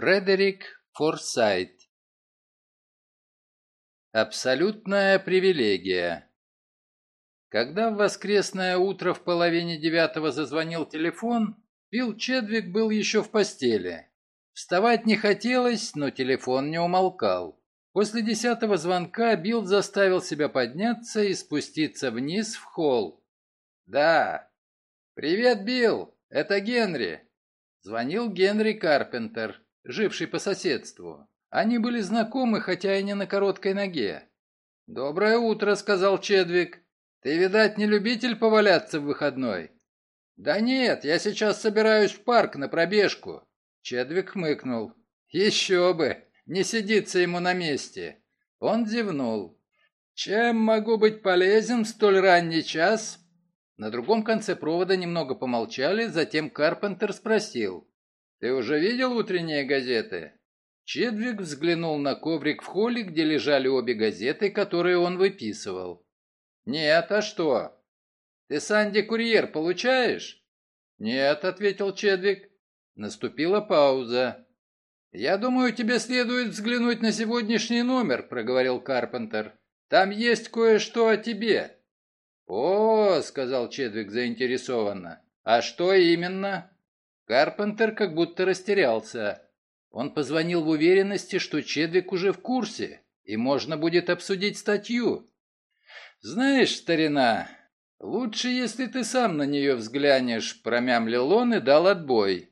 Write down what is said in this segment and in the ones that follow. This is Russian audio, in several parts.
Фредерик Форсайт Абсолютная привилегия Когда в воскресное утро в половине девятого зазвонил телефон, Билл Чедвик был еще в постели. Вставать не хотелось, но телефон не умолкал. После десятого звонка Билл заставил себя подняться и спуститься вниз в холл. «Да». «Привет, Билл, это Генри». Звонил Генри Карпентер живший по соседству. Они были знакомы, хотя и не на короткой ноге. «Доброе утро», — сказал Чедвик. «Ты, видать, не любитель поваляться в выходной?» «Да нет, я сейчас собираюсь в парк на пробежку». Чедвик хмыкнул. «Еще бы! Не сидится ему на месте!» Он зевнул. «Чем могу быть полезен в столь ранний час?» На другом конце провода немного помолчали, затем Карпентер спросил. Ты уже видел утренние газеты?» Чедвик взглянул на коврик в холле, где лежали обе газеты, которые он выписывал. «Нет, а что? Ты Санди Курьер получаешь?» «Нет», — ответил Чедвик. Наступила пауза. «Я думаю, тебе следует взглянуть на сегодняшний номер», — проговорил Карпентер. «Там есть кое-что о тебе». «О», — сказал Чедвик заинтересованно. «А что именно?» Карпентер как будто растерялся. Он позвонил в уверенности, что Чедвик уже в курсе, и можно будет обсудить статью. «Знаешь, старина, лучше, если ты сам на нее взглянешь», — промямлил он и дал отбой.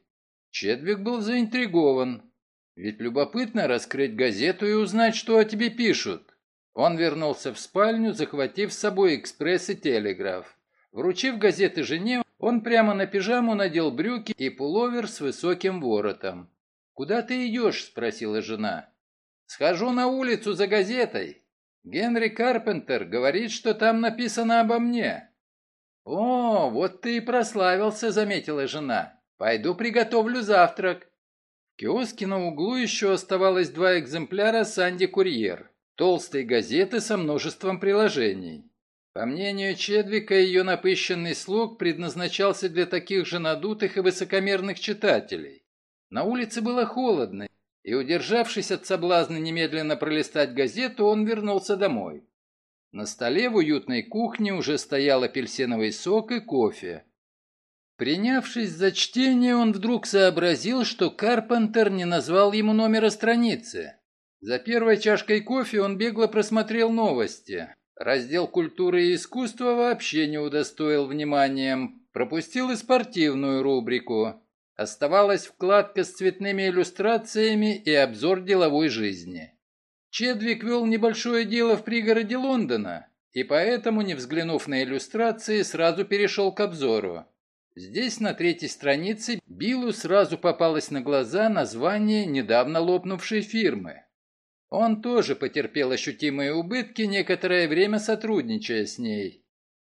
Чедвик был заинтригован. Ведь любопытно раскрыть газету и узнать, что о тебе пишут. Он вернулся в спальню, захватив с собой экспресс и телеграф. Вручив газеты жене, он прямо на пижаму надел брюки и пуловер с высоким воротом. «Куда ты идешь?» – спросила жена. «Схожу на улицу за газетой. Генри Карпентер говорит, что там написано обо мне». «О, вот ты и прославился», – заметила жена. «Пойду приготовлю завтрак». В киоске на углу еще оставалось два экземпляра «Санди Курьер», толстой газеты со множеством приложений. По мнению Чедвика, ее напыщенный слог предназначался для таких же надутых и высокомерных читателей. На улице было холодно, и, удержавшись от соблазна немедленно пролистать газету, он вернулся домой. На столе в уютной кухне уже стоял апельсиновый сок и кофе. Принявшись за чтение, он вдруг сообразил, что Карпентер не назвал ему номера страницы. За первой чашкой кофе он бегло просмотрел новости. Раздел культуры и искусства вообще не удостоил вниманием, пропустил и спортивную рубрику. Оставалась вкладка с цветными иллюстрациями и обзор деловой жизни. Чедвик вел небольшое дело в пригороде Лондона, и поэтому, не взглянув на иллюстрации, сразу перешел к обзору. Здесь, на третьей странице, Биллу сразу попалось на глаза название недавно лопнувшей фирмы. Он тоже потерпел ощутимые убытки, некоторое время сотрудничая с ней.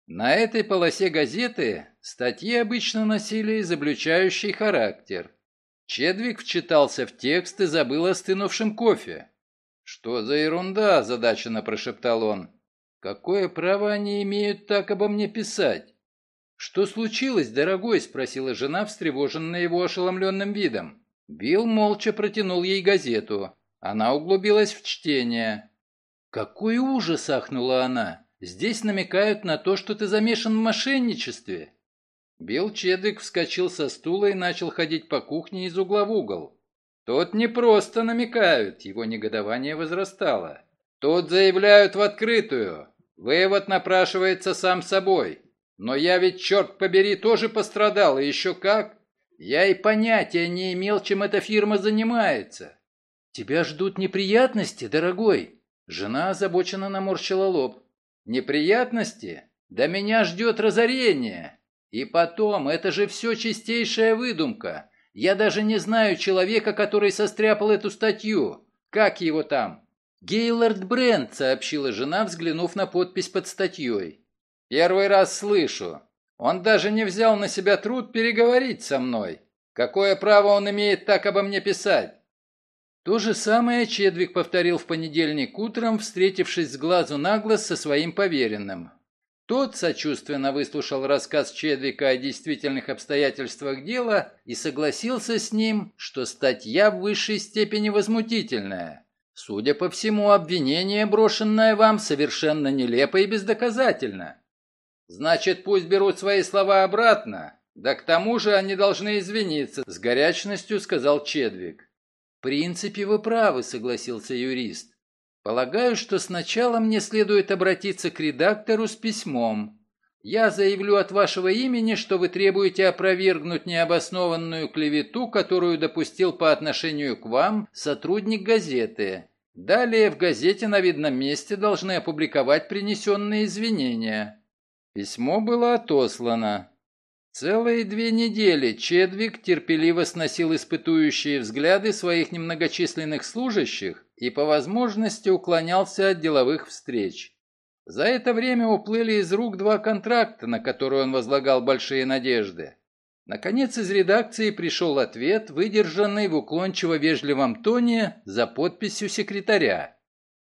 На этой полосе газеты статьи обычно носили изобличающий характер. Чедвик вчитался в текст и забыл о стынувшем кофе. «Что за ерунда?» – задаченно прошептал он. «Какое право они имеют так обо мне писать?» «Что случилось, дорогой?» – спросила жена, встревоженная его ошеломленным видом. Билл молча протянул ей газету. Она углубилась в чтение. «Какой ужас!» – ахнула она. «Здесь намекают на то, что ты замешан в мошенничестве». Билл Чедвик вскочил со стула и начал ходить по кухне из угла в угол. «Тут не просто намекают», – его негодование возрастало. «Тут заявляют в открытую. Вывод напрашивается сам собой. Но я ведь, черт побери, тоже пострадал, и еще как. Я и понятия не имел, чем эта фирма занимается. «Тебя ждут неприятности, дорогой?» Жена озабоченно наморщила лоб. «Неприятности? Да меня ждет разорение. И потом, это же все чистейшая выдумка. Я даже не знаю человека, который состряпал эту статью. Как его там?» «Гейлорд Брент», — сообщила жена, взглянув на подпись под статьей. «Первый раз слышу. Он даже не взял на себя труд переговорить со мной. Какое право он имеет так обо мне писать? То же самое Чедвик повторил в понедельник утром, встретившись с глазу на глаз со своим поверенным. Тот сочувственно выслушал рассказ Чедвика о действительных обстоятельствах дела и согласился с ним, что статья в высшей степени возмутительная. Судя по всему, обвинение, брошенное вам, совершенно нелепо и бездоказательно. Значит, пусть берут свои слова обратно. Да к тому же они должны извиниться, с горячностью сказал Чедвик. Принципе, вы правы, согласился юрист. Полагаю, что сначала мне следует обратиться к редактору с письмом. Я заявлю от вашего имени, что вы требуете опровергнуть необоснованную клевету, которую допустил по отношению к вам сотрудник газеты. Далее в газете на видном месте должны опубликовать принесенные извинения. Письмо было отослано. Целые две недели Чедвик терпеливо сносил испытующие взгляды своих немногочисленных служащих и по возможности уклонялся от деловых встреч. За это время уплыли из рук два контракта, на которые он возлагал большие надежды. Наконец из редакции пришел ответ, выдержанный в уклончиво-вежливом тоне за подписью секретаря.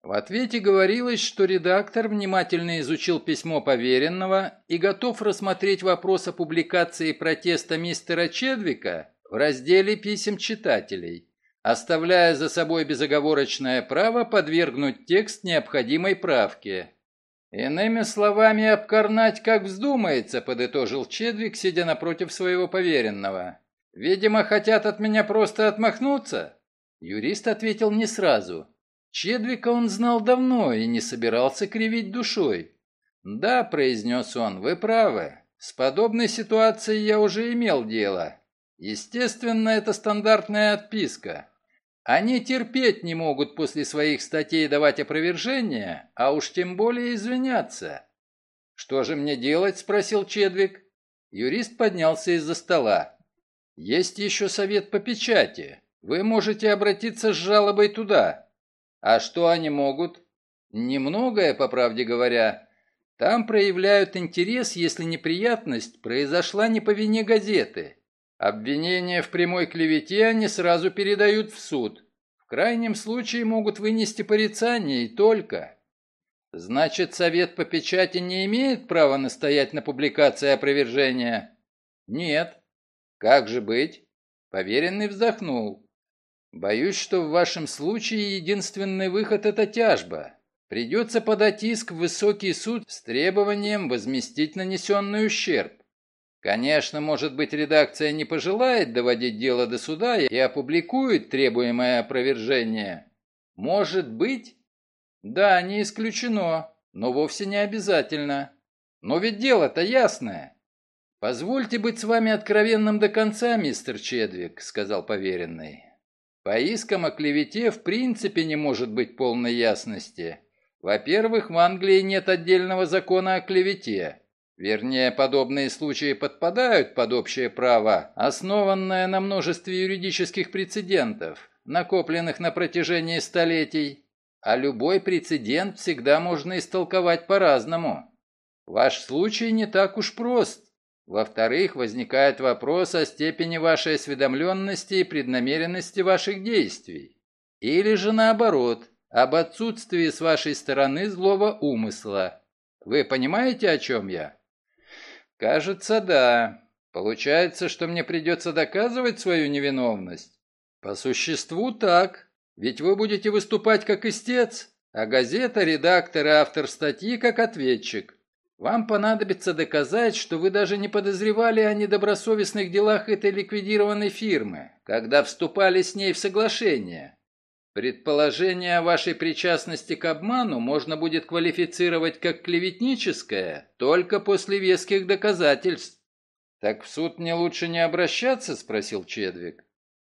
В ответе говорилось, что редактор внимательно изучил письмо поверенного и готов рассмотреть вопрос о публикации протеста мистера Чедвика в разделе писем читателей, оставляя за собой безоговорочное право подвергнуть текст необходимой правке. «Иными словами, обкорнать как вздумается», — подытожил Чедвик, сидя напротив своего поверенного. «Видимо, хотят от меня просто отмахнуться?» Юрист ответил не сразу. Чедвика он знал давно и не собирался кривить душой. «Да», — произнес он, — «вы правы. С подобной ситуацией я уже имел дело. Естественно, это стандартная отписка. Они терпеть не могут после своих статей давать опровержения, а уж тем более извиняться». «Что же мне делать?» — спросил Чедвик. Юрист поднялся из-за стола. «Есть еще совет по печати. Вы можете обратиться с жалобой туда. А что они могут? Немногое, по правде говоря. Там проявляют интерес, если неприятность произошла не по вине газеты. Обвинения в прямой клевете они сразу передают в суд. В крайнем случае могут вынести порицание и только. Значит, совет по печати не имеет права настоять на публикации опровержения? Нет. Как же быть? Поверенный вздохнул. Боюсь, что в вашем случае единственный выход – это тяжба. Придется подать иск в высокий суд с требованием возместить нанесенный ущерб. Конечно, может быть, редакция не пожелает доводить дело до суда и опубликует требуемое опровержение. Может быть? Да, не исключено, но вовсе не обязательно. Но ведь дело-то ясное. Позвольте быть с вами откровенным до конца, мистер Чедвик, сказал поверенный. По искам о клевете в принципе не может быть полной ясности. Во-первых, в Англии нет отдельного закона о клевете. Вернее, подобные случаи подпадают под общее право, основанное на множестве юридических прецедентов, накопленных на протяжении столетий. А любой прецедент всегда можно истолковать по-разному. Ваш случай не так уж прост. Во-вторых, возникает вопрос о степени вашей осведомленности и преднамеренности ваших действий. Или же наоборот, об отсутствии с вашей стороны злого умысла. Вы понимаете, о чем я? Кажется, да. Получается, что мне придется доказывать свою невиновность? По существу так. Ведь вы будете выступать как истец, а газета, редактор и автор статьи как ответчик. Вам понадобится доказать, что вы даже не подозревали о недобросовестных делах этой ликвидированной фирмы, когда вступали с ней в соглашение. Предположение о вашей причастности к обману можно будет квалифицировать как клеветническое только после веских доказательств. «Так в суд мне лучше не обращаться?» – спросил Чедвик.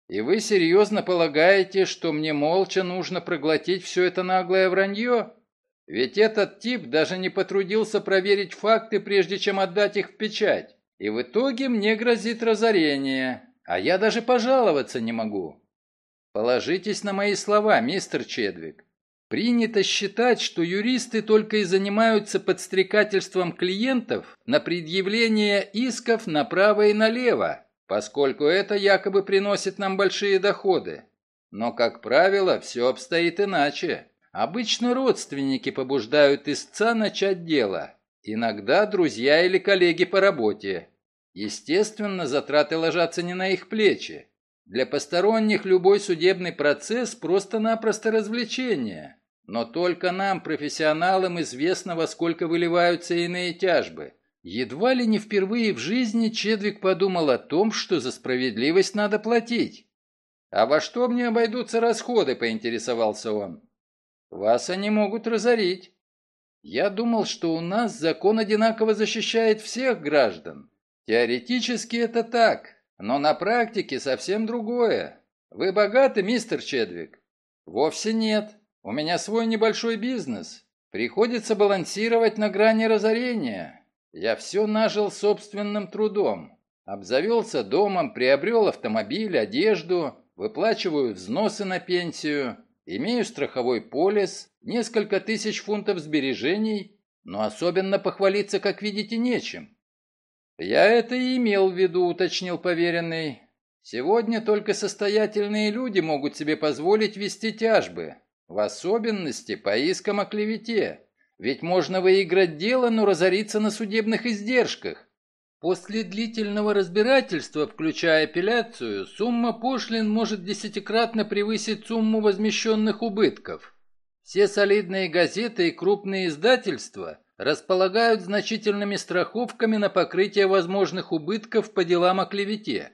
«И вы серьезно полагаете, что мне молча нужно проглотить все это наглое вранье?» Ведь этот тип даже не потрудился проверить факты, прежде чем отдать их в печать. И в итоге мне грозит разорение, а я даже пожаловаться не могу. Положитесь на мои слова, мистер Чедвик. Принято считать, что юристы только и занимаются подстрекательством клиентов на предъявление исков направо и налево, поскольку это якобы приносит нам большие доходы. Но, как правило, все обстоит иначе. Обычно родственники побуждают истца начать дело, иногда друзья или коллеги по работе. Естественно, затраты ложатся не на их плечи. Для посторонних любой судебный процесс просто-напросто развлечение. Но только нам, профессионалам, известно, во сколько выливаются иные тяжбы. Едва ли не впервые в жизни Чедвик подумал о том, что за справедливость надо платить. «А во что мне обойдутся расходы?» – поинтересовался он. «Вас они могут разорить. Я думал, что у нас закон одинаково защищает всех граждан. Теоретически это так, но на практике совсем другое. Вы богаты, мистер Чедвик? Вовсе нет. У меня свой небольшой бизнес. Приходится балансировать на грани разорения. Я все нажил собственным трудом. Обзавелся домом, приобрел автомобиль, одежду, выплачиваю взносы на пенсию, имею страховой полис, несколько тысяч фунтов сбережений, но особенно похвалиться, как видите, нечем. «Я это и имел в виду», — уточнил поверенный. «Сегодня только состоятельные люди могут себе позволить вести тяжбы, в особенности по искам о клевете. Ведь можно выиграть дело, но разориться на судебных издержках. После длительного разбирательства, включая апелляцию, сумма пошлин может десятикратно превысить сумму возмещенных убытков. Все солидные газеты и крупные издательства располагают значительными страховками на покрытие возможных убытков по делам о клевете.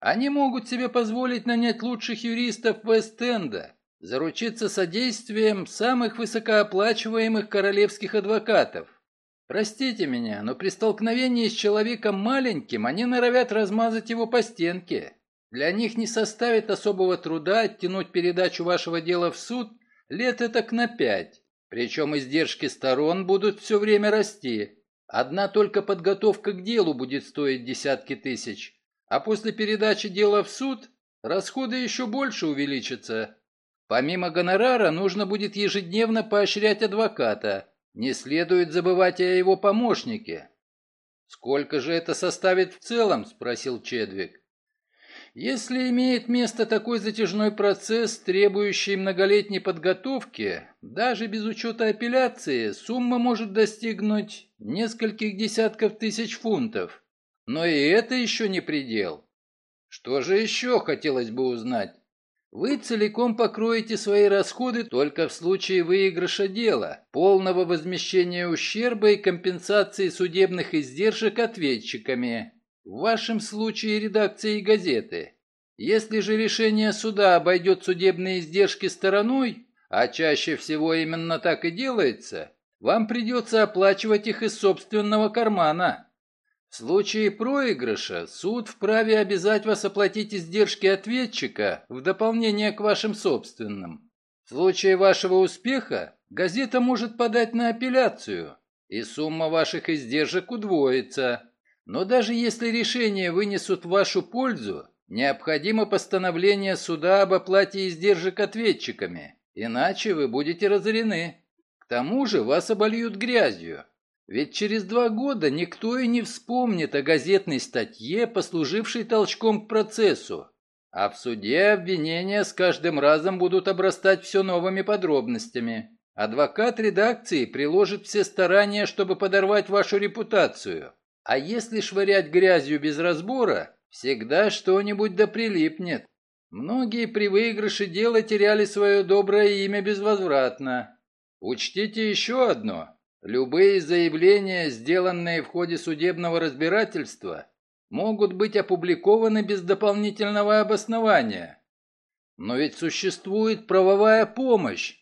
Они могут себе позволить нанять лучших юристов Вест-Энда, заручиться содействием самых высокооплачиваемых королевских адвокатов. Простите меня, но при столкновении с человеком маленьким они норовят размазать его по стенке. Для них не составит особого труда оттянуть передачу вашего дела в суд лет этак на пять. Причем издержки сторон будут все время расти. Одна только подготовка к делу будет стоить десятки тысяч. А после передачи дела в суд расходы еще больше увеличатся. Помимо гонорара нужно будет ежедневно поощрять адвоката. Не следует забывать о его помощнике. «Сколько же это составит в целом?» – спросил Чедвик. Если имеет место такой затяжной процесс, требующий многолетней подготовки, даже без учета апелляции, сумма может достигнуть нескольких десятков тысяч фунтов. Но и это еще не предел. Что же еще хотелось бы узнать? Вы целиком покроете свои расходы только в случае выигрыша дела, полного возмещения ущерба и компенсации судебных издержек ответчиками, в вашем случае редакции газеты. Если же решение суда обойдет судебные издержки стороной, а чаще всего именно так и делается, вам придется оплачивать их из собственного кармана. В случае проигрыша суд вправе обязать вас оплатить издержки ответчика в дополнение к вашим собственным. В случае вашего успеха газета может подать на апелляцию, и сумма ваших издержек удвоится. Но даже если решение вынесут в вашу пользу, необходимо постановление суда об оплате издержек ответчиками, иначе вы будете разорены. К тому же вас обольют грязью. Ведь через два года никто и не вспомнит о газетной статье, послужившей толчком к процессу. А в суде обвинения с каждым разом будут обрастать все новыми подробностями. Адвокат редакции приложит все старания, чтобы подорвать вашу репутацию. А если швырять грязью без разбора, всегда что-нибудь да прилипнет. Многие при выигрыше дела теряли свое доброе имя безвозвратно. Учтите еще одно. Любые заявления, сделанные в ходе судебного разбирательства, могут быть опубликованы без дополнительного обоснования. Но ведь существует правовая помощь,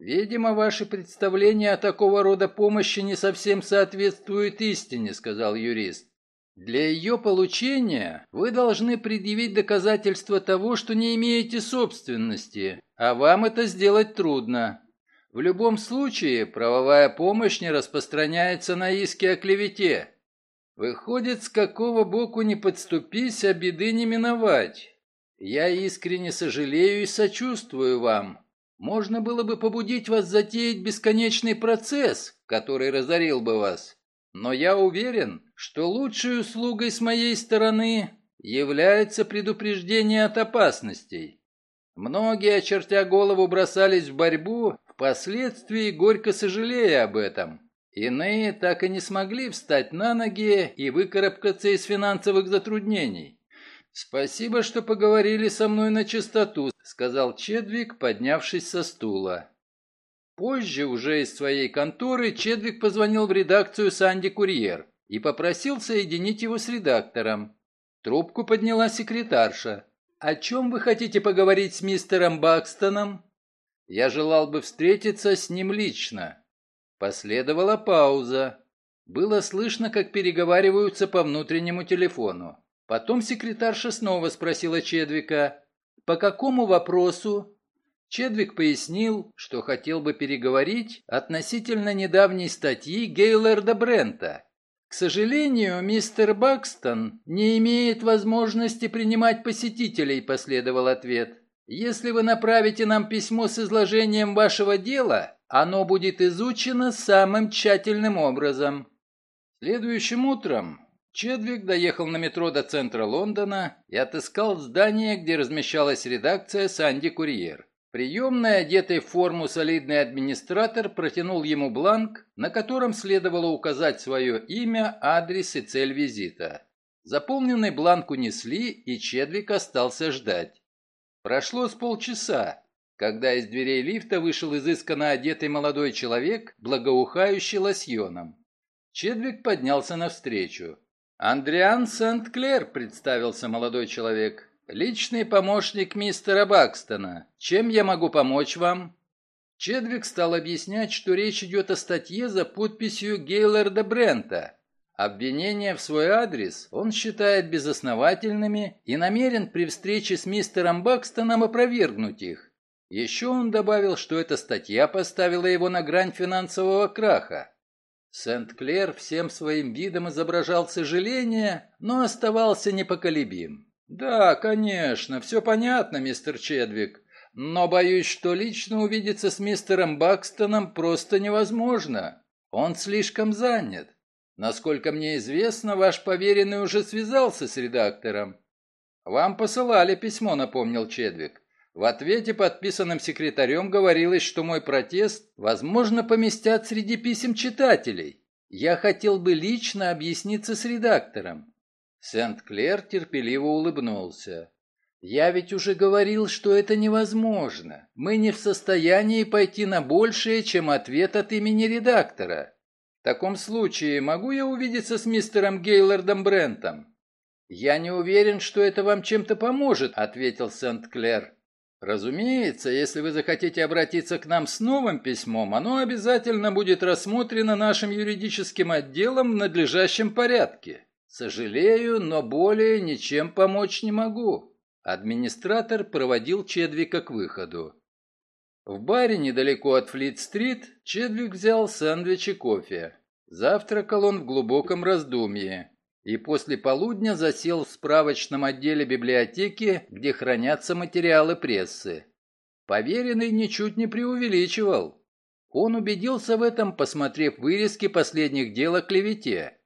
«Видимо, ваши представления о такого рода помощи не совсем соответствуют истине», — сказал юрист. «Для ее получения вы должны предъявить доказательства того, что не имеете собственности, а вам это сделать трудно. В любом случае, правовая помощь не распространяется на иски о клевете. Выходит, с какого боку не подступись, а беды не миновать. Я искренне сожалею и сочувствую вам, можно было бы побудить вас затеять бесконечный процесс, который разорил бы вас. Но я уверен, что лучшей услугой с моей стороны является предупреждение от опасностей. Многие, очертя голову, бросались в борьбу, впоследствии горько сожалея об этом. Иные так и не смогли встать на ноги и выкарабкаться из финансовых затруднений. «Спасибо, что поговорили со мной на чистоту», — сказал Чедвик, поднявшись со стула. Позже, уже из своей конторы, Чедвик позвонил в редакцию «Санди Курьер» и попросил соединить его с редактором. Трубку подняла секретарша. «О чем вы хотите поговорить с мистером Бакстоном?» «Я желал бы встретиться с ним лично». Последовала пауза. Было слышно, как переговариваются по внутреннему телефону. Потом секретарша снова спросила Чедвика, «По какому вопросу?» Чедвик пояснил, что хотел бы переговорить относительно недавней статьи Гейлерда Брента. К сожалению, мистер Бакстон не имеет возможности принимать посетителей, последовал ответ. Если вы направите нам письмо с изложением вашего дела, оно будет изучено самым тщательным образом. Следующим утром Чедвик доехал на метро до центра Лондона и отыскал здание, где размещалась редакция «Санди Курьер». Приемный, одетый в форму солидный администратор протянул ему бланк, на котором следовало указать свое имя, адрес и цель визита. Заполненный бланк унесли, и Чедвик остался ждать. Прошло с полчаса, когда из дверей лифта вышел изысканно одетый молодой человек, благоухающий лосьоном. Чедвик поднялся навстречу. «Андриан Сент-Клер», — представился молодой человек. «Личный помощник мистера Бакстона. Чем я могу помочь вам?» Чедвик стал объяснять, что речь идет о статье за подписью Гейлерда Брента. Обвинения в свой адрес он считает безосновательными и намерен при встрече с мистером Бакстоном опровергнуть их. Еще он добавил, что эта статья поставила его на грань финансового краха. Сент-Клер всем своим видом изображал сожаление, но оставался непоколебим. «Да, конечно, все понятно, мистер Чедвик, но боюсь, что лично увидеться с мистером Бакстоном просто невозможно. Он слишком занят. Насколько мне известно, ваш поверенный уже связался с редактором». «Вам посылали письмо», — напомнил Чедвик. В ответе, подписанном секретарем, говорилось, что мой протест, возможно, поместят среди писем читателей. Я хотел бы лично объясниться с редактором. Сент-Клер терпеливо улыбнулся. «Я ведь уже говорил, что это невозможно. Мы не в состоянии пойти на большее, чем ответ от имени редактора. В таком случае могу я увидеться с мистером Гейлордом Брентом?» «Я не уверен, что это вам чем-то поможет», — ответил Сент-Клер. Разумеется, если вы захотите обратиться к нам с новым письмом, оно обязательно будет рассмотрено нашим юридическим отделом в надлежащем порядке. Сожалею, но более ничем помочь не могу. Администратор проводил Чедвика к выходу. В баре недалеко от Флит-стрит Чедвик взял сэндвич и кофе. Завтракал он в глубоком раздумье и после полудня засел в справочном отделе библиотеки, где хранятся материалы прессы. Поверенный ничуть не преувеличивал. Он убедился в этом, посмотрев вырезки последних дел о клевете.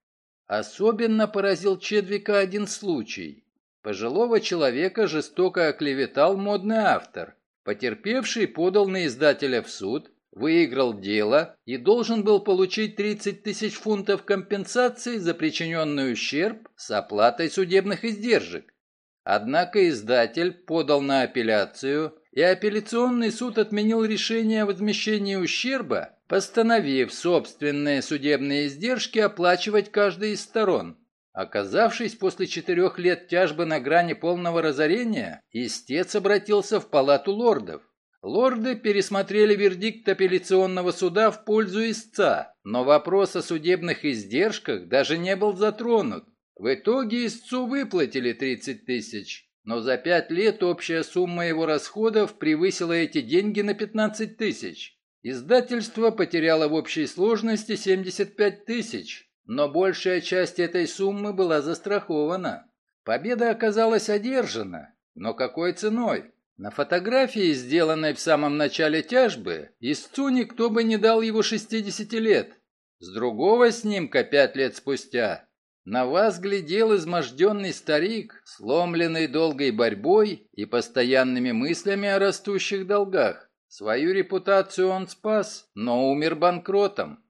Особенно поразил Чедвика один случай. Пожилого человека жестоко оклеветал модный автор. Потерпевший подал на издателя в суд, выиграл дело и должен был получить 30 тысяч фунтов компенсации за причиненный ущерб с оплатой судебных издержек. Однако издатель подал на апелляцию, и апелляционный суд отменил решение о возмещении ущерба, постановив собственные судебные издержки оплачивать каждой из сторон. Оказавшись после четырех лет тяжбы на грани полного разорения, истец обратился в палату лордов. Лорды пересмотрели вердикт апелляционного суда в пользу истца, но вопрос о судебных издержках даже не был затронут. В итоге истцу выплатили 30 тысяч, но за пять лет общая сумма его расходов превысила эти деньги на 15 тысяч. Издательство потеряло в общей сложности 75 тысяч, но большая часть этой суммы была застрахована. Победа оказалась одержана, но какой ценой? На фотографии, сделанной в самом начале тяжбы, истцу никто бы не дал его 60 лет. С другого снимка пять лет спустя на вас глядел изможденный старик, сломленный долгой борьбой и постоянными мыслями о растущих долгах. Свою репутацию он спас, но умер банкротом.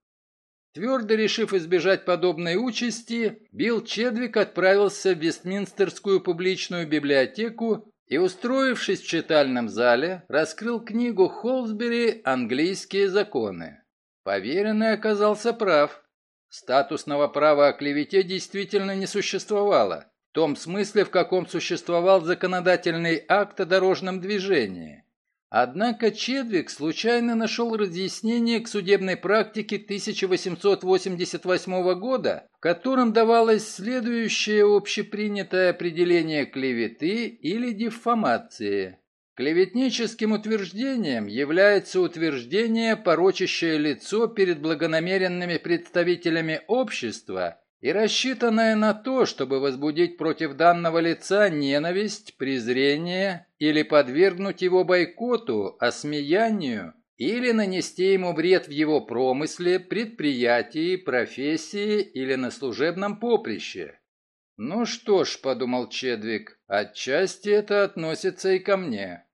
Твердо решив избежать подобной участи, Билл Чедвик отправился в Вестминстерскую публичную библиотеку и, устроившись в читальном зале, раскрыл книгу Холсбери «Английские законы». Поверенный оказался прав. Статусного права о клевете действительно не существовало, в том смысле, в каком существовал законодательный акт о дорожном движении. Однако Чедвик случайно нашел разъяснение к судебной практике 1888 года, в котором давалось следующее общепринятое определение клеветы или диффамации. Клеветническим утверждением является утверждение, порочащее лицо перед благонамеренными представителями общества и рассчитанное на то, чтобы возбудить против данного лица ненависть, презрение или подвергнуть его бойкоту, осмеянию или нанести ему вред в его промысле, предприятии, профессии или на служебном поприще. «Ну что ж», — подумал Чедвик, — «отчасти это относится и ко мне».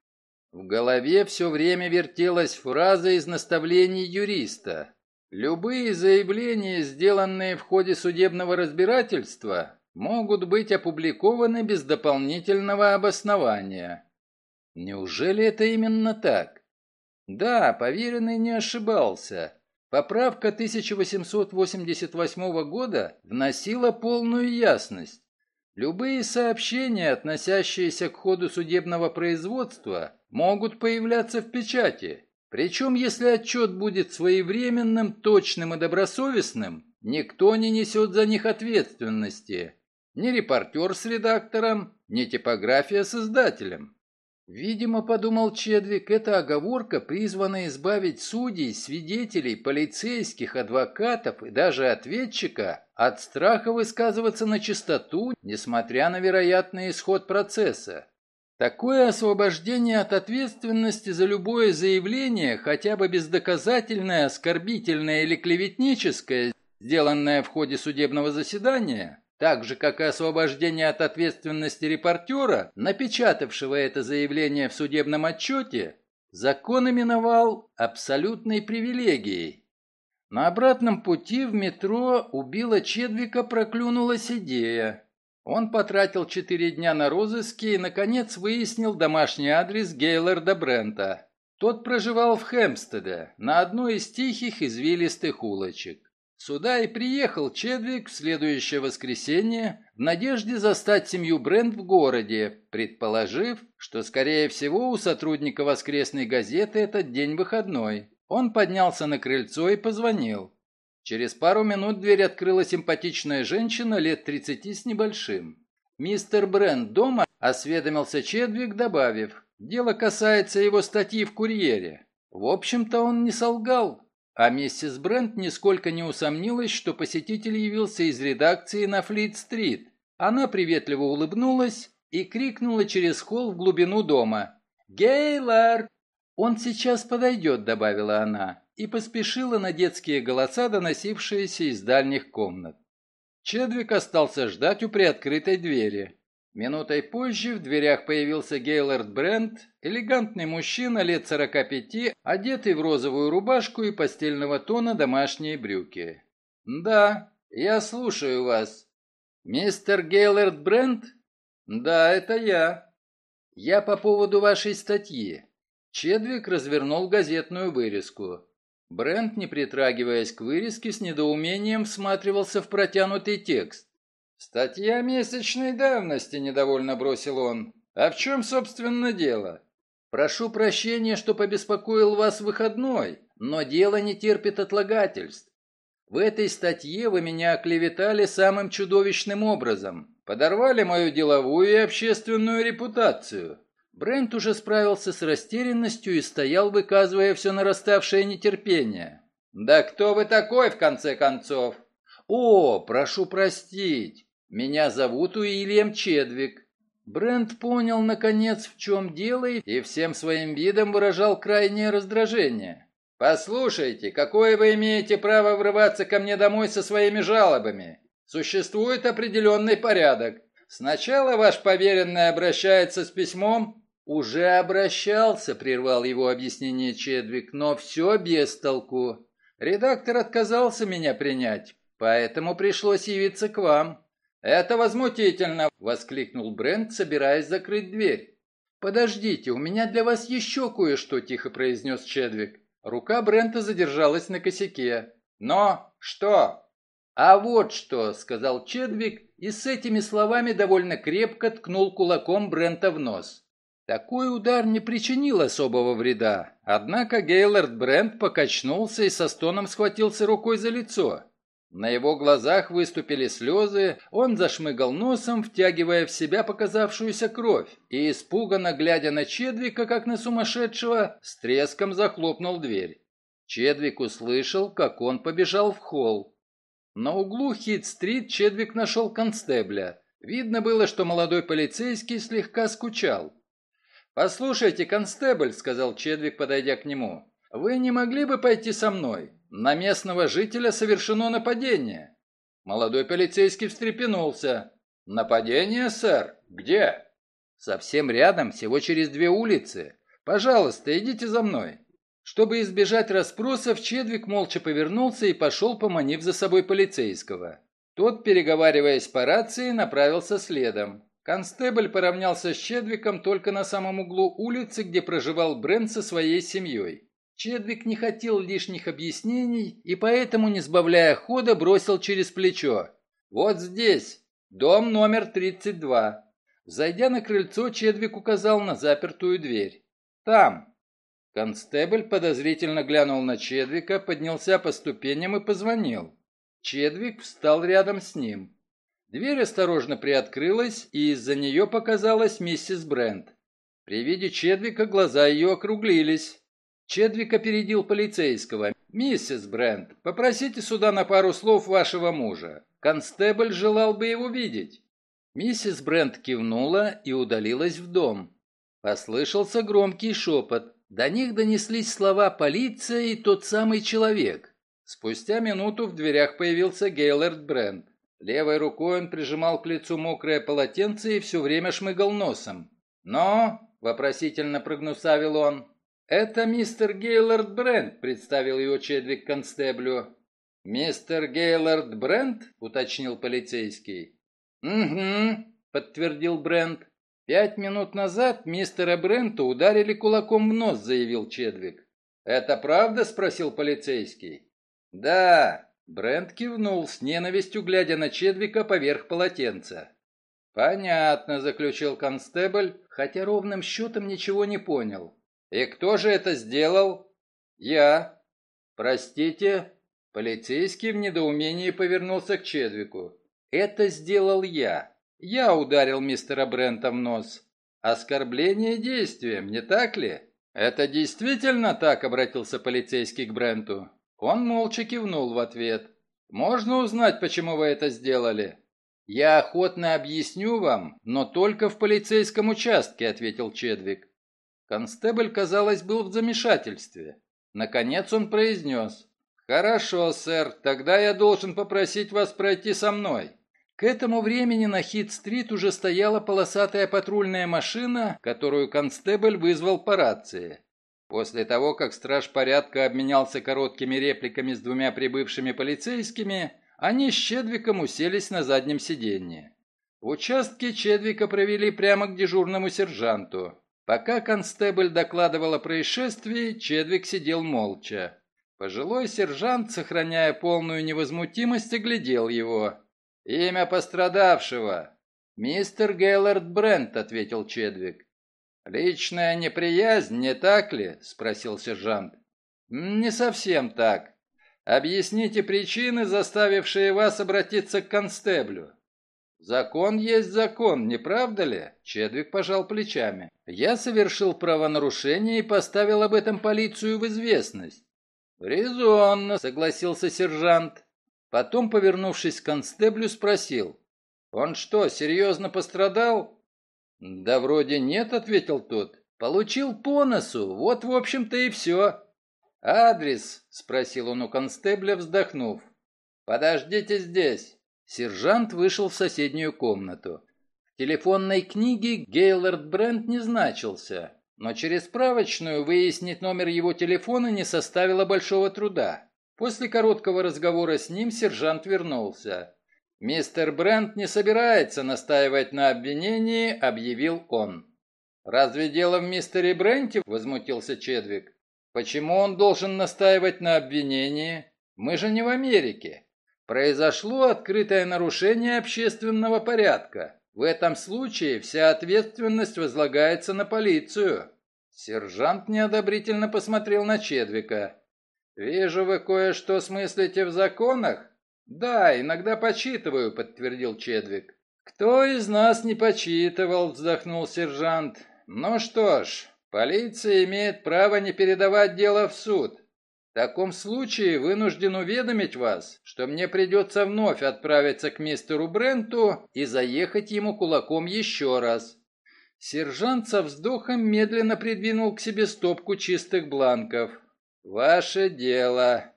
В голове все время вертелась фраза из наставлений юриста. Любые заявления, сделанные в ходе судебного разбирательства, могут быть опубликованы без дополнительного обоснования. Неужели это именно так? Да, поверенный не ошибался. Поправка 1888 года вносила полную ясность. Любые сообщения, относящиеся к ходу судебного производства, могут появляться в печати, причем, если отчет будет своевременным, точным и добросовестным, никто не несет за них ответственности. Ни репортер с редактором, ни типография с издателем. Видимо, подумал Чедвик, эта оговорка призвана избавить судей, свидетелей, полицейских, адвокатов и даже ответчика от страха высказываться на чистоту, несмотря на вероятный исход процесса. Такое освобождение от ответственности за любое заявление, хотя бы бездоказательное, оскорбительное или клеветническое, сделанное в ходе судебного заседания, так же, как и освобождение от ответственности репортера, напечатавшего это заявление в судебном отчете, закон именовал абсолютной привилегией. На обратном пути в метро убила Чедвика проклюнулась идея. Он потратил четыре дня на розыски и, наконец, выяснил домашний адрес Гейлорда Брента. Тот проживал в Хемстеде, на одной из тихих извилистых улочек. Сюда и приехал Чедвик в следующее воскресенье в надежде застать семью Брент в городе, предположив, что, скорее всего, у сотрудника воскресной газеты этот день выходной. Он поднялся на крыльцо и позвонил. Через пару минут дверь открыла симпатичная женщина лет тридцати с небольшим. «Мистер Брент дома?» – осведомился Чедвик, добавив. «Дело касается его статьи в «Курьере». В общем-то, он не солгал, а миссис Брент нисколько не усомнилась, что посетитель явился из редакции на Флит-стрит. Она приветливо улыбнулась и крикнула через холл в глубину дома. «Гейлар!» «Он сейчас подойдет», — добавила она и поспешила на детские голоса, доносившиеся из дальних комнат. Чедвик остался ждать у приоткрытой двери. Минутой позже в дверях появился Гейлорд Брент, элегантный мужчина лет 45, одетый в розовую рубашку и постельного тона домашние брюки. «Да, я слушаю вас». «Мистер Гейлорд Брент?» «Да, это я». «Я по поводу вашей статьи». Чедвик развернул газетную вырезку. Брент, не притрагиваясь к вырезке, с недоумением всматривался в протянутый текст. «Статья месячной давности», — недовольно бросил он. «А в чем, собственно, дело?» «Прошу прощения, что побеспокоил вас выходной, но дело не терпит отлагательств. В этой статье вы меня оклеветали самым чудовищным образом, подорвали мою деловую и общественную репутацию. Брент уже справился с растерянностью и стоял, выказывая все нараставшее нетерпение. «Да кто вы такой, в конце концов?» «О, прошу простить, меня зовут Уильям Чедвик». Брент понял, наконец, в чем дело, и всем своим видом выражал крайнее раздражение. «Послушайте, какое вы имеете право врываться ко мне домой со своими жалобами? Существует определенный порядок. Сначала ваш поверенный обращается с письмом, «Уже обращался», — прервал его объяснение Чедвик, — «но все без толку. Редактор отказался меня принять, поэтому пришлось явиться к вам. Это возмутительно, воскликнул Брент, собираясь закрыть дверь. Подождите, у меня для вас еще кое-что, тихо произнес Чедвик. Рука Брента задержалась на косяке. Но что? А вот что, сказал Чедвик и с этими словами довольно крепко ткнул кулаком Брента в нос. Такой удар не причинил особого вреда, однако Гейлорд Брент покачнулся и со стоном схватился рукой за лицо. На его глазах выступили слезы, он зашмыгал носом, втягивая в себя показавшуюся кровь, и, испуганно глядя на Чедвика, как на сумасшедшего, с треском захлопнул дверь. Чедвик услышал, как он побежал в холл. На углу Хит-стрит Чедвик нашел констебля. Видно было, что молодой полицейский слегка скучал. «Послушайте, констебль», — сказал Чедвик, подойдя к нему, — «вы не могли бы пойти со мной? На местного жителя совершено нападение». Молодой полицейский встрепенулся. «Нападение, сэр? Где?» «Совсем рядом, всего через две улицы. Пожалуйста, идите за мной». Чтобы избежать расспросов, Чедвик молча повернулся и пошел, поманив за собой полицейского. Тот, переговариваясь по рации, направился следом. Констебль поравнялся с Чедвиком только на самом углу улицы, где проживал Брент со своей семьей. Чедвик не хотел лишних объяснений и поэтому, не сбавляя хода, бросил через плечо. «Вот здесь, дом номер 32». Зайдя на крыльцо, Чедвик указал на запертую дверь. «Там». Констебль подозрительно глянул на Чедвика, поднялся по ступеням и позвонил. Чедвик встал рядом с ним. Дверь осторожно приоткрылась, и из-за нее показалась миссис Брент. При виде Чедвика глаза ее округлились. Чедвик опередил полицейского. «Миссис Брент, попросите сюда на пару слов вашего мужа. Констебль желал бы его видеть». Миссис Брент кивнула и удалилась в дом. Послышался громкий шепот. До них донеслись слова «полиция» и «тот самый человек». Спустя минуту в дверях появился Гейлорд Брент. Левой рукой он прижимал к лицу мокрое полотенце и все время шмыгал носом. «Но?» — вопросительно прогнусавил он. «Это мистер Гейлорд Брент», — представил его Чедвик констеблю. «Мистер Гейлорд Брент?» — уточнил полицейский. «Угу», — подтвердил Брент. «Пять минут назад мистера Брента ударили кулаком в нос», — заявил Чедвик. «Это правда?» — спросил полицейский. «Да», — Брент кивнул, с ненавистью глядя на Чедвика поверх полотенца. «Понятно», — заключил констебль, хотя ровным счетом ничего не понял. «И кто же это сделал?» «Я». «Простите?» Полицейский в недоумении повернулся к Чедвику. «Это сделал я. Я ударил мистера Брента в нос. Оскорбление действием, не так ли?» «Это действительно так?» — обратился полицейский к Бренту. Он молча кивнул в ответ. «Можно узнать, почему вы это сделали?» «Я охотно объясню вам, но только в полицейском участке», — ответил Чедвик. Констебль, казалось, был в замешательстве. Наконец он произнес. «Хорошо, сэр, тогда я должен попросить вас пройти со мной». К этому времени на Хит-стрит уже стояла полосатая патрульная машина, которую констебль вызвал по рации. После того, как страж порядка обменялся короткими репликами с двумя прибывшими полицейскими, они с Чедвиком уселись на заднем сиденье. В участке Чедвика провели прямо к дежурному сержанту. Пока констебль докладывал о происшествии, Чедвик сидел молча. Пожилой сержант, сохраняя полную невозмутимость, оглядел его. «Имя пострадавшего?» «Мистер Гейлорд Брент», — ответил Чедвик. «Личная неприязнь, не так ли?» — спросил сержант. «Не совсем так. Объясните причины, заставившие вас обратиться к констеблю». «Закон есть закон, не правда ли?» Чедвик пожал плечами. «Я совершил правонарушение и поставил об этом полицию в известность». «Резонно», — согласился сержант. Потом, повернувшись к констеблю, спросил. «Он что, серьезно пострадал?» «Да вроде нет», — ответил тот. «Получил по носу, вот, в общем-то, и все». «Адрес?» — спросил он у констебля, вздохнув. «Подождите здесь». Сержант вышел в соседнюю комнату. В телефонной книге Гейлорд Брент не значился, но через справочную выяснить номер его телефона не составило большого труда. После короткого разговора с ним сержант вернулся. «Мистер Брент не собирается настаивать на обвинении», — объявил он. «Разве дело в мистере Бренте?» — возмутился Чедвик. «Почему он должен настаивать на обвинении? Мы же не в Америке. Произошло открытое нарушение общественного порядка. В этом случае вся ответственность возлагается на полицию». Сержант неодобрительно посмотрел на Чедвика. «Вижу, вы кое-что смыслите в законах?» «Да, иногда почитываю», — подтвердил Чедвик. «Кто из нас не почитывал?» — вздохнул сержант. «Ну что ж, полиция имеет право не передавать дело в суд. В таком случае вынужден уведомить вас, что мне придется вновь отправиться к мистеру Бренту и заехать ему кулаком еще раз». Сержант со вздохом медленно придвинул к себе стопку чистых бланков. «Ваше дело.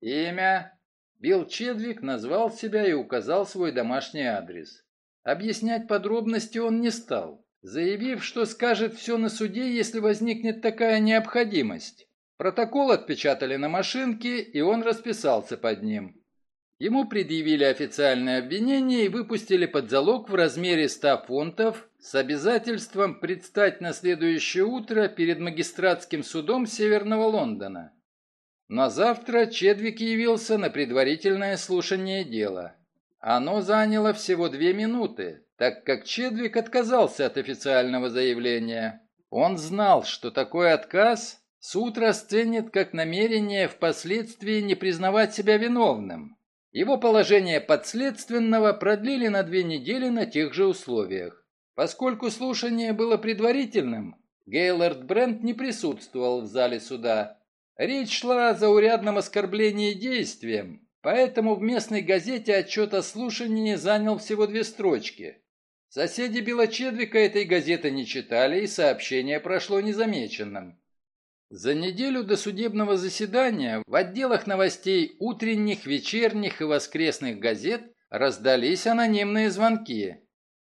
Имя?» Билл Чедвик назвал себя и указал свой домашний адрес. Объяснять подробности он не стал, заявив, что скажет все на суде, если возникнет такая необходимость. Протокол отпечатали на машинке, и он расписался под ним. Ему предъявили официальное обвинение и выпустили под залог в размере 100 фунтов с обязательством предстать на следующее утро перед магистратским судом Северного Лондона. На завтра Чедвик явился на предварительное слушание дела. Оно заняло всего две минуты, так как Чедвик отказался от официального заявления. Он знал, что такой отказ суд расценит как намерение впоследствии не признавать себя виновным. Его положение подследственного продлили на две недели на тех же условиях. Поскольку слушание было предварительным, Гейлорд Брент не присутствовал в зале суда. Речь шла о заурядном оскорблении действием, поэтому в местной газете отчет о слушании занял всего две строчки. Соседи Белочедвика этой газеты не читали, и сообщение прошло незамеченным. За неделю до судебного заседания в отделах новостей утренних, вечерних и воскресных газет раздались анонимные звонки.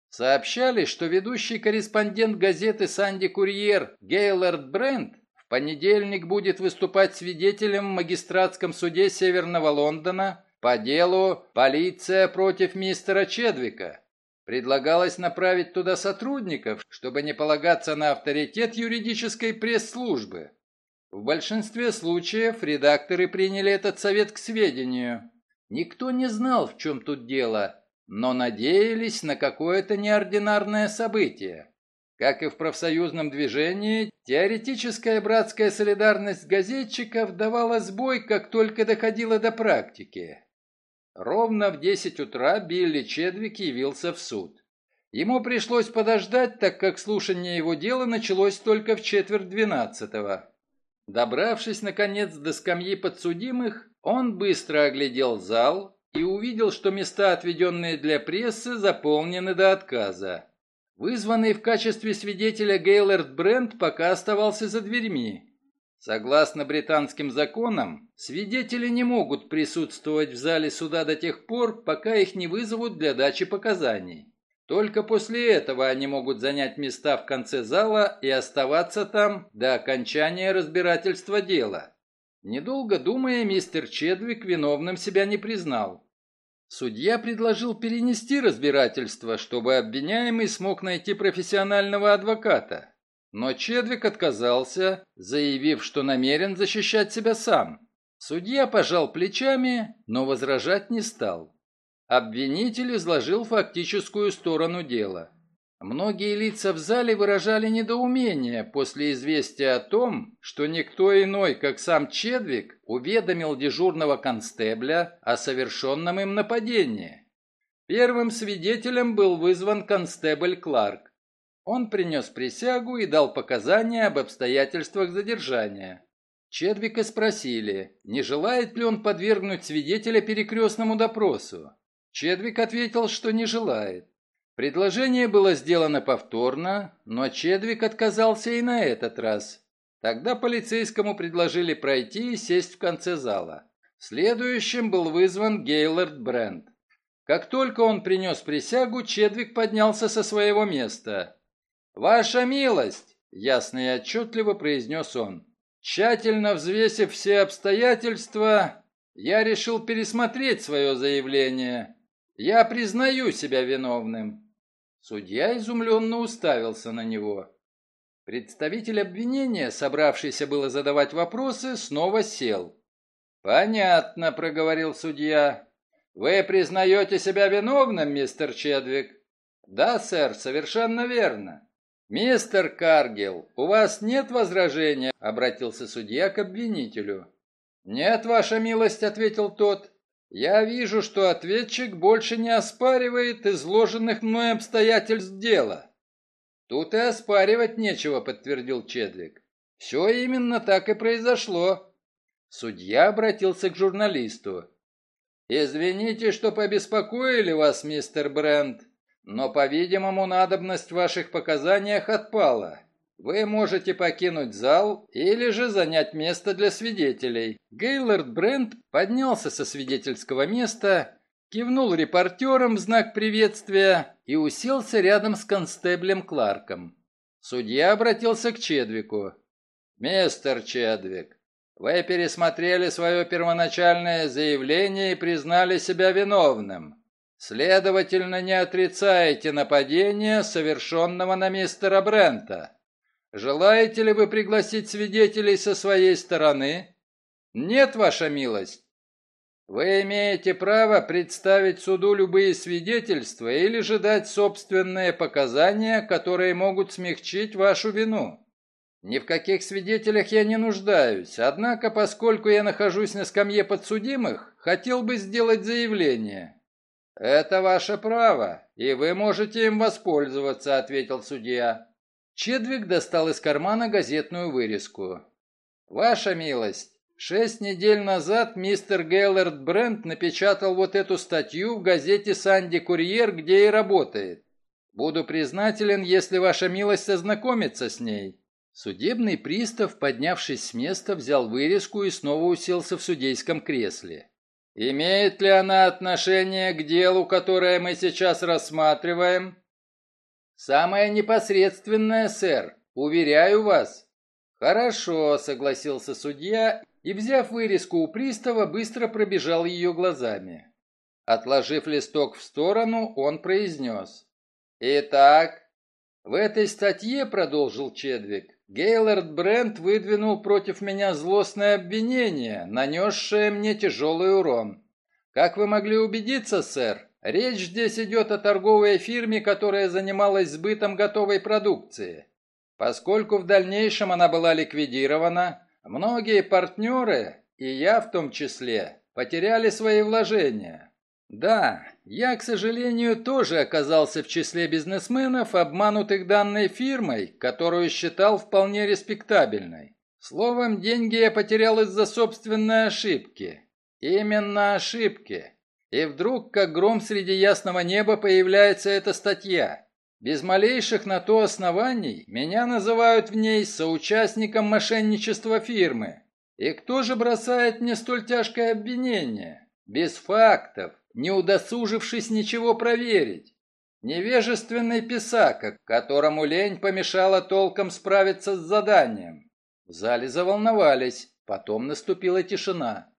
Сообщали, что ведущий корреспондент газеты «Санди Курьер» Гейлорд Брент понедельник будет выступать свидетелем в магистратском суде Северного Лондона по делу «Полиция против мистера Чедвика». Предлагалось направить туда сотрудников, чтобы не полагаться на авторитет юридической пресс-службы. В большинстве случаев редакторы приняли этот совет к сведению. Никто не знал, в чем тут дело – но надеялись на какое-то неординарное событие. Как и в профсоюзном движении, теоретическая братская солидарность газетчиков давала сбой, как только доходила до практики. Ровно в 10 утра Билли Чедвик явился в суд. Ему пришлось подождать, так как слушание его дела началось только в четверть двенадцатого. Добравшись, наконец, до скамьи подсудимых, он быстро оглядел зал, и увидел, что места, отведенные для прессы, заполнены до отказа. Вызванный в качестве свидетеля Гейлорд Брент пока оставался за дверьми. Согласно британским законам, свидетели не могут присутствовать в зале суда до тех пор, пока их не вызовут для дачи показаний. Только после этого они могут занять места в конце зала и оставаться там до окончания разбирательства дела. Недолго думая, мистер Чедвик виновным себя не признал. Судья предложил перенести разбирательство, чтобы обвиняемый смог найти профессионального адвоката. Но Чедвик отказался, заявив, что намерен защищать себя сам. Судья пожал плечами, но возражать не стал. Обвинитель изложил фактическую сторону дела. Многие лица в зале выражали недоумение после известия о том, что никто иной, как сам Чедвик, уведомил дежурного констебля о совершенном им нападении. Первым свидетелем был вызван констебль Кларк. Он принес присягу и дал показания об обстоятельствах задержания. Чедвика спросили, не желает ли он подвергнуть свидетеля перекрестному допросу. Чедвик ответил, что не желает. Предложение было сделано повторно, но Чедвик отказался и на этот раз. Тогда полицейскому предложили пройти и сесть в конце зала. Следующим был вызван Гейлорд Брент. Как только он принес присягу, Чедвик поднялся со своего места. «Ваша милость!» – ясно и отчетливо произнес он. «Тщательно взвесив все обстоятельства, я решил пересмотреть свое заявление. Я признаю себя виновным». Судья изумленно уставился на него. Представитель обвинения, собравшийся было задавать вопросы, снова сел. «Понятно», — проговорил судья. «Вы признаете себя виновным, мистер Чедвик?» «Да, сэр, совершенно верно». «Мистер Каргил, у вас нет возражения?» — обратился судья к обвинителю. «Нет, ваша милость», — ответил тот. «Я вижу, что ответчик больше не оспаривает изложенных мной обстоятельств дела». «Тут и оспаривать нечего», — подтвердил Чедвик. «Все именно так и произошло». Судья обратился к журналисту. «Извините, что побеспокоили вас, мистер Брент, но, по-видимому, надобность в ваших показаниях отпала. Вы можете покинуть зал или же занять место для свидетелей». Гейлорд Брент поднялся со свидетельского места, кивнул репортерам в знак приветствия и уселся рядом с констеблем Кларком. Судья обратился к Чедвику. «Мистер Чедвик, вы пересмотрели свое первоначальное заявление и признали себя виновным. Следовательно, не отрицаете нападение, совершенного на мистера Брента. Желаете ли вы пригласить свидетелей со своей стороны? Нет, ваша милость. Вы имеете право представить суду любые свидетельства или же дать собственные показания, которые могут смягчить вашу вину. Ни в каких свидетелях я не нуждаюсь, однако, поскольку я нахожусь на скамье подсудимых, хотел бы сделать заявление. Это ваше право, и вы можете им воспользоваться, ответил судья. Чедвик достал из кармана газетную вырезку. Ваша милость, шесть недель назад мистер Гейлорд Брент напечатал вот эту статью в газете «Санди Курьер», где и работает. Буду признателен, если ваша милость ознакомится с ней. Судебный пристав, поднявшись с места, взял вырезку и снова уселся в судейском кресле. «Имеет ли она отношение к делу, которое мы сейчас рассматриваем?» «Самое непосредственное, сэр, уверяю вас». «Хорошо», — согласился судья и, взяв вырезку у пристава, быстро пробежал ее глазами. Отложив листок в сторону, он произнес. «Итак, в этой статье, — продолжил Чедвик, Гейлорд Брент выдвинул против меня злостное обвинение, нанесшее мне тяжелый урон. Как вы могли убедиться, сэр, речь здесь идет о торговой фирме, которая занималась сбытом готовой продукции. Поскольку в дальнейшем она была ликвидирована, многие партнеры, и я в том числе, потеряли свои вложения. Да, я, к сожалению, тоже оказался в числе бизнесменов, обманутых данной фирмой, которую считал вполне респектабельной. Словом, деньги я потерял из-за собственной ошибки. Именно ошибки. И вдруг, как гром среди ясного неба, появляется эта статья. Без малейших на то оснований меня называют в ней соучастником мошенничества фирмы. И кто же бросает мне столь тяжкое обвинение? Без фактов не удосужившись ничего проверить. Невежественный писака, которому лень помешала толком справиться с заданием. В зале заволновались, потом наступила тишина.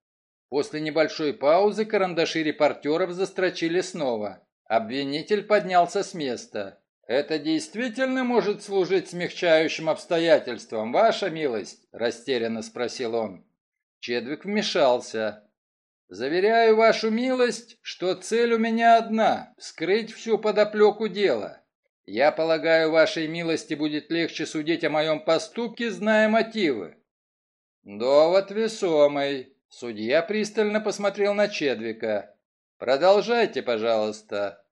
После небольшой паузы карандаши репортеров застрочили снова. Обвинитель поднялся с места. «Это действительно может служить смягчающим обстоятельством, ваша милость?» – растерянно спросил он. Чедвик вмешался. Заверяю вашу милость, что цель у меня одна — скрыть всю подоплеку дела. Я полагаю, вашей милости будет легче судить о моем поступке, зная мотивы. Довод весомый. Судья пристально посмотрел на Чедвика. Продолжайте, пожалуйста.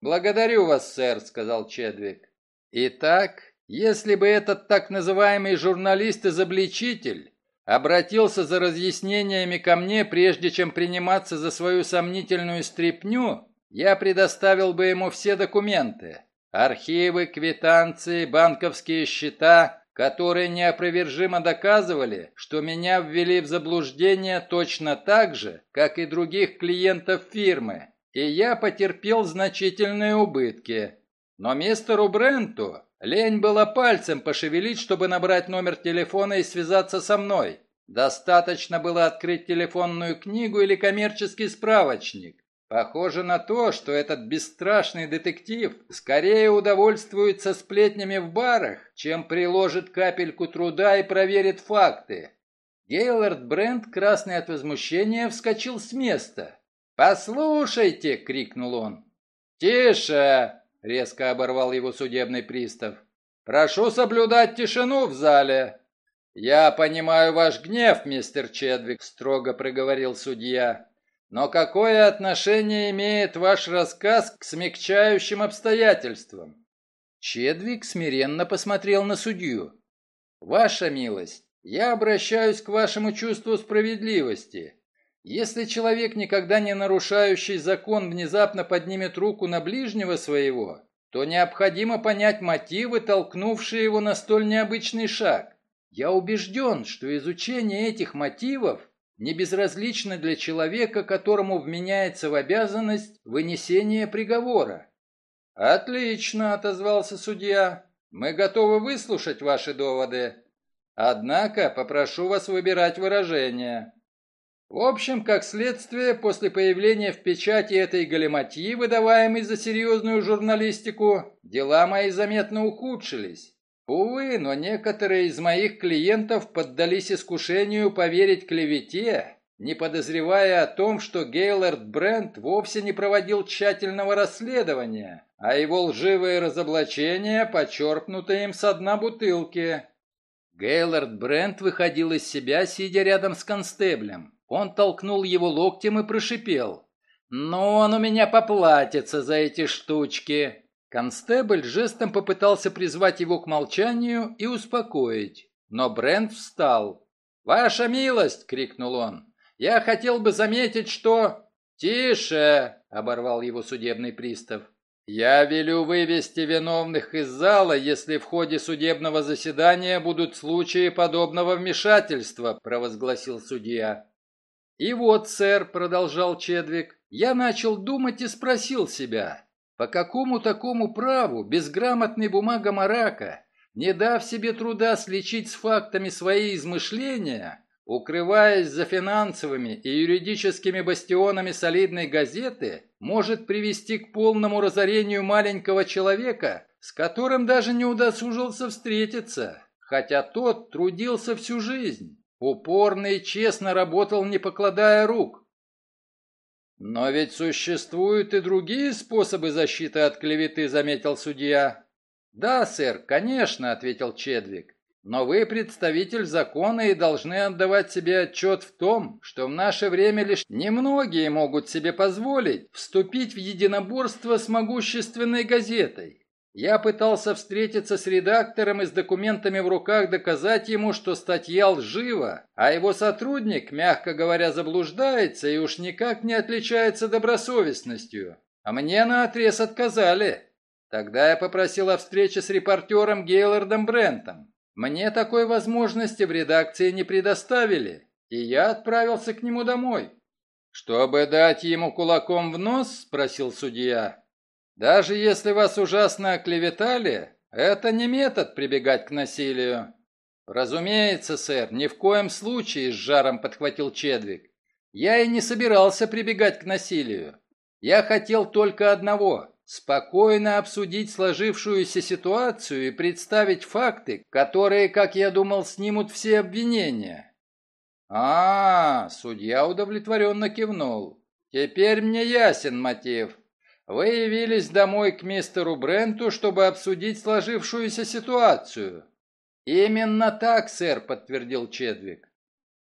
Благодарю вас, сэр, сказал Чедвик. Итак, если бы этот так называемый журналист-изобличитель обратился за разъяснениями ко мне, прежде чем приниматься за свою сомнительную стряпню, я предоставил бы ему все документы. Архивы, квитанции, банковские счета, которые неопровержимо доказывали, что меня ввели в заблуждение точно так же, как и других клиентов фирмы, и я потерпел значительные убытки. Но мистеру Бренту Лень было пальцем пошевелить, чтобы набрать номер телефона и связаться со мной. Достаточно было открыть телефонную книгу или коммерческий справочник. Похоже на то, что этот бесстрашный детектив скорее удовольствуется сплетнями в барах, чем приложит капельку труда и проверит факты. Гейлорд Брент, красный от возмущения, вскочил с места. «Послушайте!» — крикнул он. «Тише!» — резко оборвал его судебный пристав. «Прошу соблюдать тишину в зале!» «Я понимаю ваш гнев, мистер Чедвик», — строго проговорил судья. «Но какое отношение имеет ваш рассказ к смягчающим обстоятельствам?» Чедвик смиренно посмотрел на судью. «Ваша милость, я обращаюсь к вашему чувству справедливости. Если человек, никогда не нарушающий закон, внезапно поднимет руку на ближнего своего, то необходимо понять мотивы, толкнувшие его на столь необычный шаг. Я убежден, что изучение этих мотивов не безразлично для человека, которому вменяется в обязанность вынесение приговора. «Отлично», — отозвался судья. «Мы готовы выслушать ваши доводы. Однако попрошу вас выбирать выражение. В общем, как следствие, после появления в печати этой галиматьи, выдаваемой за серьезную журналистику, дела мои заметно ухудшились. Увы, но некоторые из моих клиентов поддались искушению поверить клевете, не подозревая о том, что Гейлорд Брент вовсе не проводил тщательного расследования, а его лживые разоблачения почерпнуты им с дна бутылки. Гейлорд Брент выходил из себя, сидя рядом с констеблем. Он толкнул его локтем и прошипел. «Ну, он у меня поплатится за эти штучки!» Констебль жестом попытался призвать его к молчанию и успокоить. Но Брент встал. «Ваша милость!» — крикнул он. «Я хотел бы заметить, что...» «Тише!» — оборвал его судебный пристав. «Я велю вывести виновных из зала, если в ходе судебного заседания будут случаи подобного вмешательства», — провозгласил судья. «И вот, сэр», — продолжал Чедвик, — «я начал думать и спросил себя, по какому такому праву безграмотный бумага Марака, не дав себе труда сличить с фактами свои измышления, укрываясь за финансовыми и юридическими бастионами солидной газеты, может привести к полному разорению маленького человека, с которым даже не удосужился встретиться, хотя тот трудился всю жизнь, упорно и честно работал, не покладая рук. «Но ведь существуют и другие способы защиты от клеветы», — заметил судья. «Да, сэр, конечно», — ответил Чедвик. Но вы представитель закона и должны отдавать себе отчет в том, что в наше время лишь немногие могут себе позволить вступить в единоборство с могущественной газетой. Я пытался встретиться с редактором и с документами в руках доказать ему, что статья лжива, а его сотрудник, мягко говоря, заблуждается и уж никак не отличается добросовестностью. А мне наотрез отказали. Тогда я попросил о встрече с репортером Гейлордом Брентом. Мне такой возможности в редакции не предоставили, и я отправился к нему домой. «Чтобы дать ему кулаком в нос?» – спросил судья. «Даже если вас ужасно оклеветали, это не метод прибегать к насилию». «Разумеется, сэр, ни в коем случае», – с жаром подхватил Чедвик. «Я и не собирался прибегать к насилию. Я хотел только одного спокойно обсудить сложившуюся ситуацию и представить факты, которые, как я думал, снимут все обвинения. А, -а, -а судья удовлетворенно кивнул. Теперь мне ясен мотив. Вы явились домой к мистеру Бренту, чтобы обсудить сложившуюся ситуацию. Именно так, сэр, подтвердил Чедвик.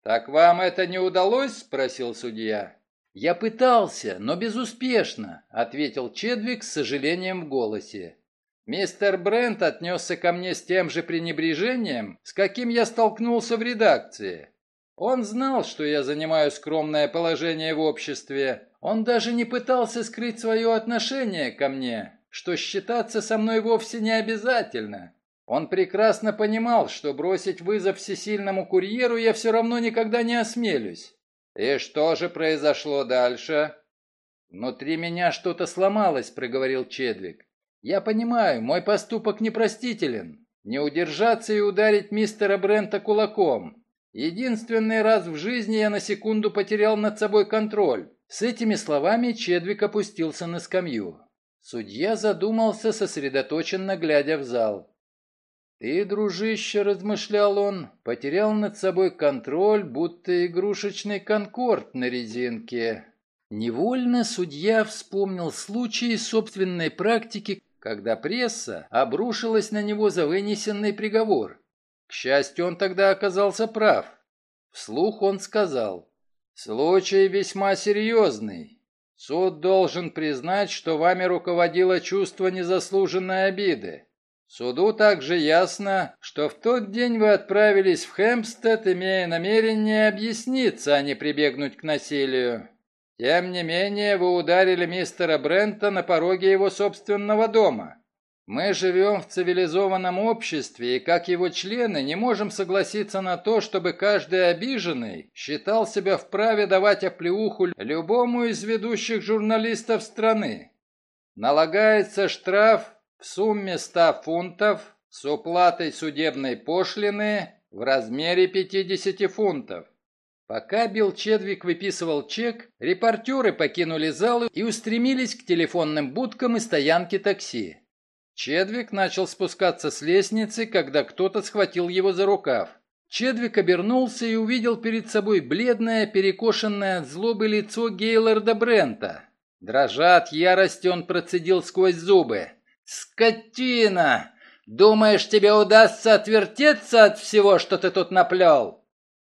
Так вам это не удалось? спросил судья. «Я пытался, но безуспешно», — ответил Чедвик с сожалением в голосе. «Мистер Брент отнесся ко мне с тем же пренебрежением, с каким я столкнулся в редакции. Он знал, что я занимаю скромное положение в обществе. Он даже не пытался скрыть свое отношение ко мне, что считаться со мной вовсе не обязательно. Он прекрасно понимал, что бросить вызов всесильному курьеру я все равно никогда не осмелюсь. «И что же произошло дальше?» «Внутри меня что-то сломалось», — проговорил Чедвик. «Я понимаю, мой поступок непростителен. Не удержаться и ударить мистера Брента кулаком. Единственный раз в жизни я на секунду потерял над собой контроль. С этими словами Чедвик опустился на скамью. Судья задумался, сосредоточенно глядя в зал. «Ты, дружище, — размышлял он, — потерял над собой контроль, будто игрушечный конкорд на резинке». Невольно судья вспомнил случаи собственной практики, когда пресса обрушилась на него за вынесенный приговор. К счастью, он тогда оказался прав. Вслух он сказал, «Случай весьма серьезный. Суд должен признать, что вами руководило чувство незаслуженной обиды. Суду также ясно, что в тот день вы отправились в Хэмпстед, имея намерение объясниться, а не прибегнуть к насилию. Тем не менее, вы ударили мистера Брента на пороге его собственного дома. Мы живем в цивилизованном обществе, и как его члены не можем согласиться на то, чтобы каждый обиженный считал себя вправе давать оплеуху любому из ведущих журналистов страны. Налагается штраф в сумме 100 фунтов с уплатой судебной пошлины в размере 50 фунтов. Пока Билл Чедвик выписывал чек, репортеры покинули зал и устремились к телефонным будкам и стоянке такси. Чедвик начал спускаться с лестницы, когда кто-то схватил его за рукав. Чедвик обернулся и увидел перед собой бледное, перекошенное от злобы лицо Гейлорда Брента. Дрожа от ярости, он процедил сквозь зубы. «Скотина! Думаешь, тебе удастся отвертеться от всего, что ты тут наплел?»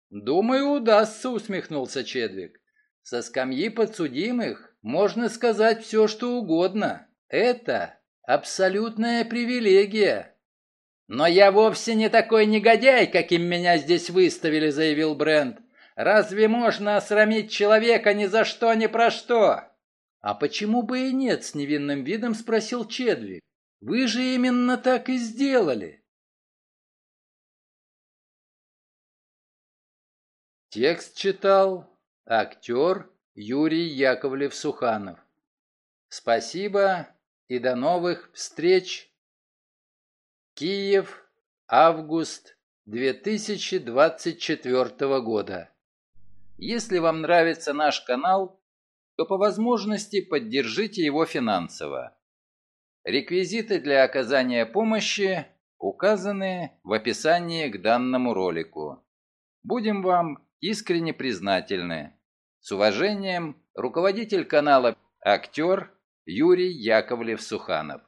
«Думаю, удастся», — усмехнулся Чедвик. «Со скамьи подсудимых можно сказать все, что угодно. Это Абсолютная привилегия. Но я вовсе не такой негодяй, каким меня здесь выставили, заявил Брент. Разве можно осрамить человека ни за что, ни про что? А почему бы и нет, с невинным видом спросил Чедвик. Вы же именно так и сделали. Текст читал актер Юрий Яковлев-Суханов. Спасибо и до новых встреч. Киев, август 2024 года. Если вам нравится наш канал, то по возможности поддержите его финансово. Реквизиты для оказания помощи указаны в описании к данному ролику. Будем вам искренне признательны. С уважением, руководитель канала «Актер» Юрий Яковлев-Суханов